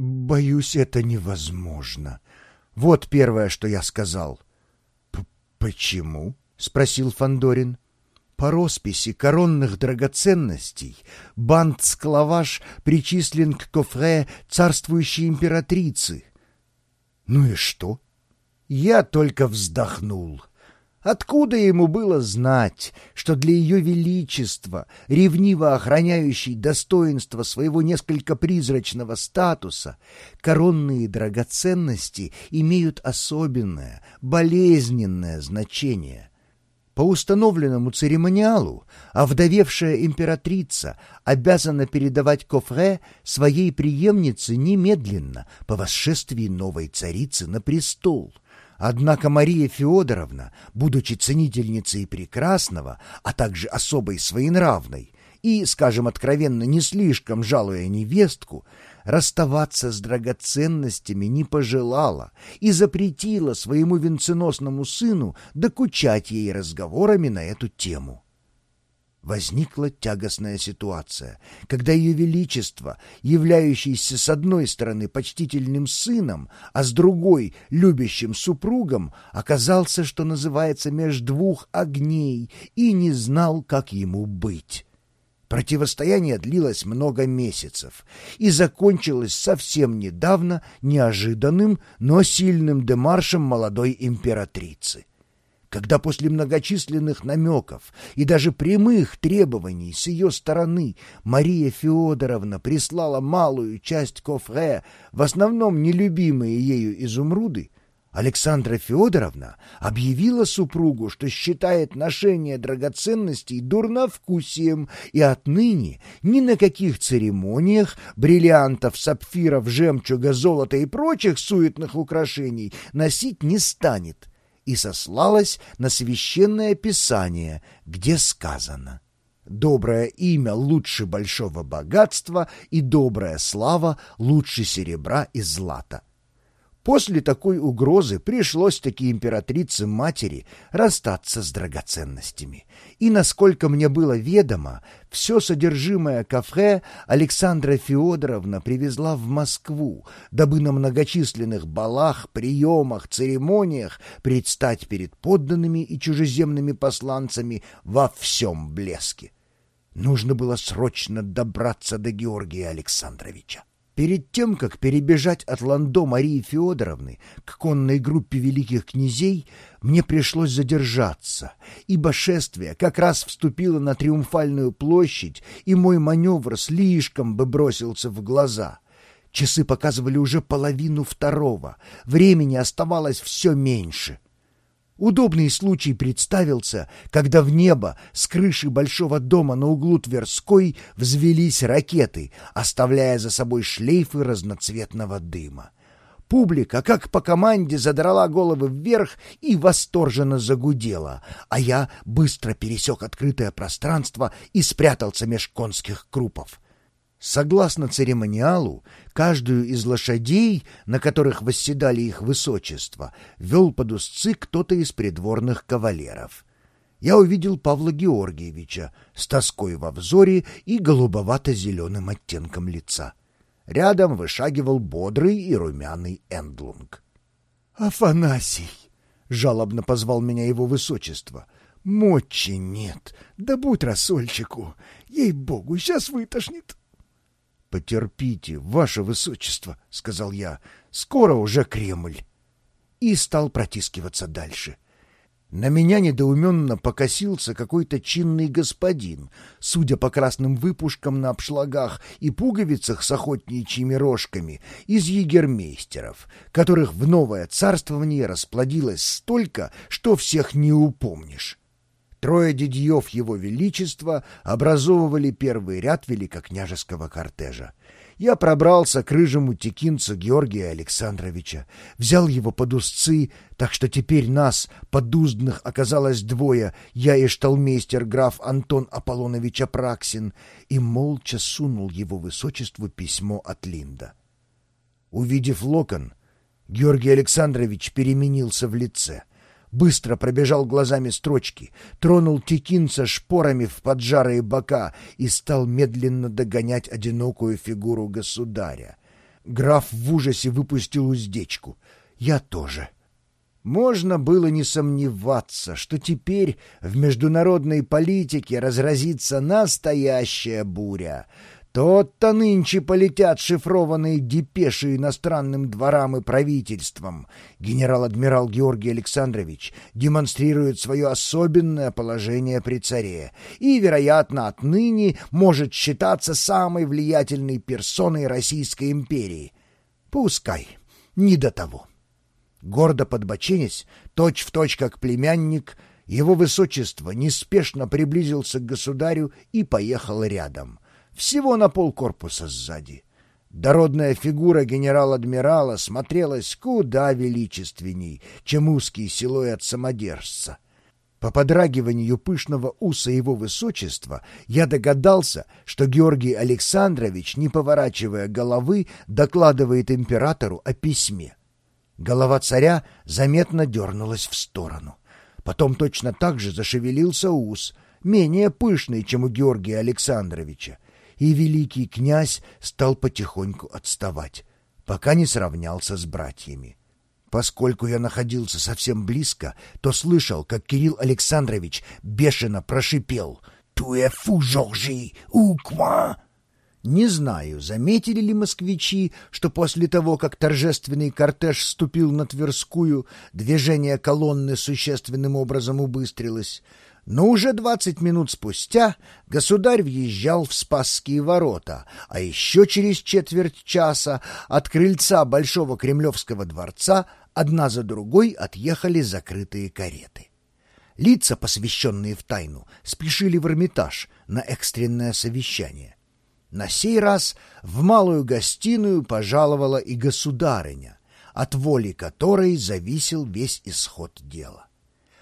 Боюсь, это невозможно. Вот первое, что я сказал. Почему? спросил Фандорин. По росписи коронных драгоценностей бант Склаваш причислен к кофре царствующей императрицы. Ну и что? Я только вздохнул. Откуда ему было знать, что для ее величества, ревниво охраняющей достоинство своего несколько призрачного статуса, коронные драгоценности имеют особенное, болезненное значение? По установленному церемониалу овдовевшая императрица обязана передавать кофре своей преемнице немедленно по восшествии новой царицы на престол — Однако Мария Федоровна, будучи ценительницей прекрасного, а также особой своенравной и, скажем откровенно, не слишком жалуя невестку, расставаться с драгоценностями не пожелала и запретила своему венценосному сыну докучать ей разговорами на эту тему. Возникла тягостная ситуация, когда Ее Величество, являющийся с одной стороны почтительным сыном, а с другой — любящим супругом, оказался, что называется, меж двух огней и не знал, как ему быть. Противостояние длилось много месяцев и закончилось совсем недавно неожиданным, но сильным демаршем молодой императрицы когда после многочисленных намеков и даже прямых требований с ее стороны Мария Федоровна прислала малую часть кофре, в основном нелюбимые ею изумруды, Александра Федоровна объявила супругу, что считает ношение драгоценностей дурновкусием и отныне ни на каких церемониях бриллиантов, сапфиров, жемчуга, золота и прочих суетных украшений носить не станет и сослалась на священное писание, где сказано «Доброе имя лучше большого богатства и добрая слава лучше серебра и злата». После такой угрозы пришлось таки императрице-матери расстаться с драгоценностями. И, насколько мне было ведомо, все содержимое кафе Александра Федоровна привезла в Москву, дабы на многочисленных балах, приемах, церемониях предстать перед подданными и чужеземными посланцами во всем блеске. Нужно было срочно добраться до Георгия Александровича. Перед тем, как перебежать от Ландо Марии Федоровны к конной группе великих князей, мне пришлось задержаться, ибо шествие как раз вступило на Триумфальную площадь, и мой маневр слишком бы бросился в глаза. Часы показывали уже половину второго, времени оставалось все меньше — Удобный случай представился, когда в небо с крыши большого дома на углу Тверской взвелись ракеты, оставляя за собой шлейфы разноцветного дыма. Публика, как по команде, задрала головы вверх и восторженно загудела, а я быстро пересек открытое пространство и спрятался меж конских крупов. Согласно церемониалу, каждую из лошадей, на которых восседали их высочество, вел под узцы кто-то из придворных кавалеров. Я увидел Павла Георгиевича с тоской во взоре и голубовато-зеленым оттенком лица. Рядом вышагивал бодрый и румяный Эндлунг. «Афанасий!» — жалобно позвал меня его высочество. «Мочи нет, да будь рассольчику! Ей-богу, сейчас вытошнит!» «Потерпите, ваше высочество», — сказал я, — «скоро уже Кремль». И стал протискиваться дальше. На меня недоуменно покосился какой-то чинный господин, судя по красным выпушкам на обшлагах и пуговицах с охотничьими рожками, из егермейстеров, которых в новое царствование расплодилось столько, что всех не упомнишь. Трое дядьев его величества образовывали первый ряд великокняжеского кортежа. Я пробрался к рыжему текинцу Георгия Александровича, взял его под узцы, так что теперь нас, подуздных, оказалось двое, я и шталмейстер граф Антон Аполлонович Апраксин, и молча сунул его высочеству письмо от Линда. Увидев локон, Георгий Александрович переменился в лице — быстро пробежал глазами строчки, тронул текинца шпорами в поджарые бока и стал медленно догонять одинокую фигуру государя. Граф в ужасе выпустил уздечку. Я тоже. Можно было не сомневаться, что теперь в международной политике разразится настоящая буря. Тот-то нынче полетят шифрованные депеши иностранным дворам и правительствам. Генерал-адмирал Георгий Александрович демонстрирует свое особенное положение при царе и, вероятно, отныне может считаться самой влиятельной персоной Российской империи. Пускай, не до того. Гордо подбоченясь, точь-в-точь как племянник, его высочество неспешно приблизился к государю и поехал рядом — всего на полкорпуса сзади. Дородная фигура генерал-адмирала смотрелась куда величественней, чем узкий силуэт самодержца. По подрагиванию пышного уса его высочества я догадался, что Георгий Александрович, не поворачивая головы, докладывает императору о письме. Голова царя заметно дернулась в сторону. Потом точно так же зашевелился ус, менее пышный, чем у Георгия Александровича, и великий князь стал потихоньку отставать, пока не сравнялся с братьями. Поскольку я находился совсем близко, то слышал, как Кирилл Александрович бешено прошипел «Туэ фу, Жоржи, у ква?» Не знаю, заметили ли москвичи, что после того, как торжественный кортеж вступил на Тверскую, движение колонны существенным образом убыстрилось, но уже двадцать минут спустя государь въезжал в Спасские ворота, а еще через четверть часа от крыльца Большого Кремлевского дворца одна за другой отъехали закрытые кареты. Лица, посвященные в тайну, спешили в Эрмитаж на экстренное совещание. На сей раз в малую гостиную пожаловала и государыня, от воли которой зависел весь исход дела.